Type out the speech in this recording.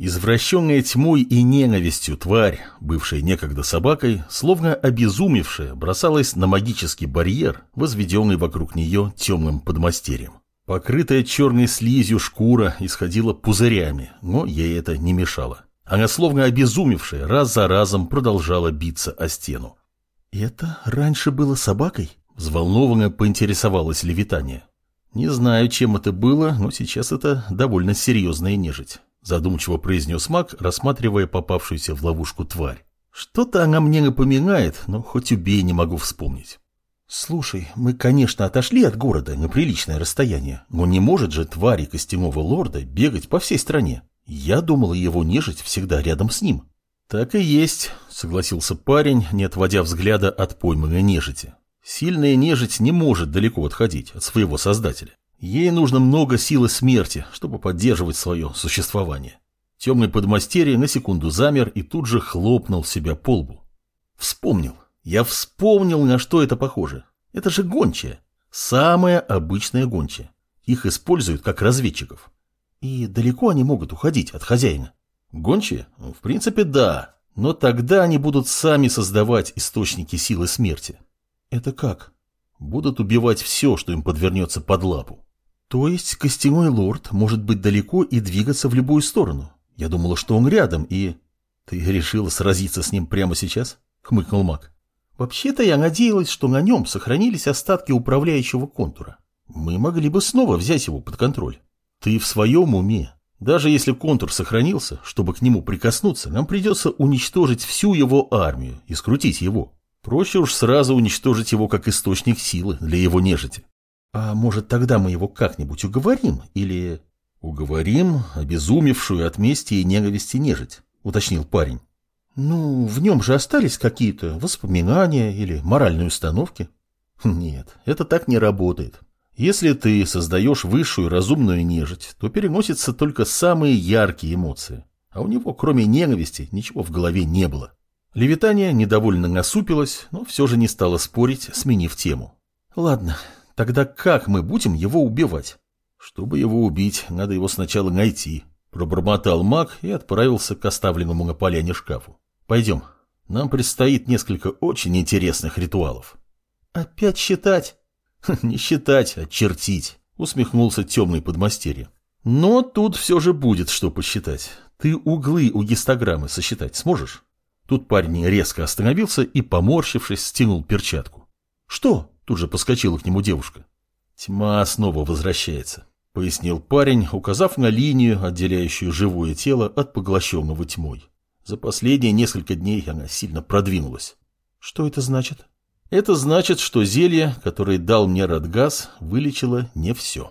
Извращенная тьмой и ненавистью тварь, бывшая некогда собакой, словно обезумевшая, бросалась на магический барьер, возведенный вокруг нее темным подмастерьем. Покрытая черной слизью шкура исходила пузырями, но ей это не мешало. Она, словно обезумевшая, раз за разом продолжала биться о стену. «Это раньше было собакой?» – взволнованно поинтересовалась Левитания. «Не знаю, чем это было, но сейчас это довольно серьезная нежить» задумчиво произнес маг, рассматривая попавшуюся в ловушку тварь. Что-то она мне напоминает, но хоть убей не могу вспомнить. Слушай, мы, конечно, отошли от города на приличное расстояние, но не может же твари костяного лорда бегать по всей стране. Я думала, его нежить всегда рядом с ним. Так и есть, согласился парень, не отводя взгляда от пойманной нежити. Сильная нежить не может далеко отходить от своего создателя. Ей нужно много силы смерти, чтобы поддерживать свое существование. Темный подмастерье на секунду замер и тут же хлопнул себя по лбу. Вспомнил. Я вспомнил, на что это похоже. Это же гончая. Самая обычная гончая. Их используют как разведчиков. И далеко они могут уходить от хозяина. Гончие? Ну, в принципе, да. Но тогда они будут сами создавать источники силы смерти. Это как? Будут убивать все, что им подвернется под лапу. То есть костяной лорд может быть далеко и двигаться в любую сторону. Я думала, что он рядом, и... Ты решила сразиться с ним прямо сейчас? Хмыкнул маг. Вообще-то я надеялась, что на нем сохранились остатки управляющего контура. Мы могли бы снова взять его под контроль. Ты в своем уме. Даже если контур сохранился, чтобы к нему прикоснуться, нам придется уничтожить всю его армию и скрутить его. Проще уж сразу уничтожить его как источник силы для его нежити. А может, тогда мы его как-нибудь уговорим? Или... Уговорим обезумевшую от мести и ненависти нежить, уточнил парень. Ну, в нем же остались какие-то воспоминания или моральные установки. Нет, это так не работает. Если ты создаешь высшую разумную нежить, то переносятся только самые яркие эмоции. А у него, кроме ненависти, ничего в голове не было. Левитания недовольно насупилась, но все же не стала спорить, сменив тему. Ладно, Тогда как мы будем его убивать? Чтобы его убить, надо его сначала найти. Пробормотал маг и отправился к оставленному на поляне шкафу. Пойдем. Нам предстоит несколько очень интересных ритуалов. Опять считать? Не считать, а чертить, усмехнулся темный подмастерье. Но тут все же будет что посчитать. Ты углы у гистограммы сосчитать сможешь? Тут парень резко остановился и, поморщившись, стянул перчатку. Что? Тут же подскочила к нему девушка. Тьма снова возвращается, пояснил парень, указав на линию, отделяющую живое тело от поглощенного тьмой. За последние несколько дней она сильно продвинулась. Что это значит? Это значит, что зелье, которое дал мне Радгаз, вылечило не все.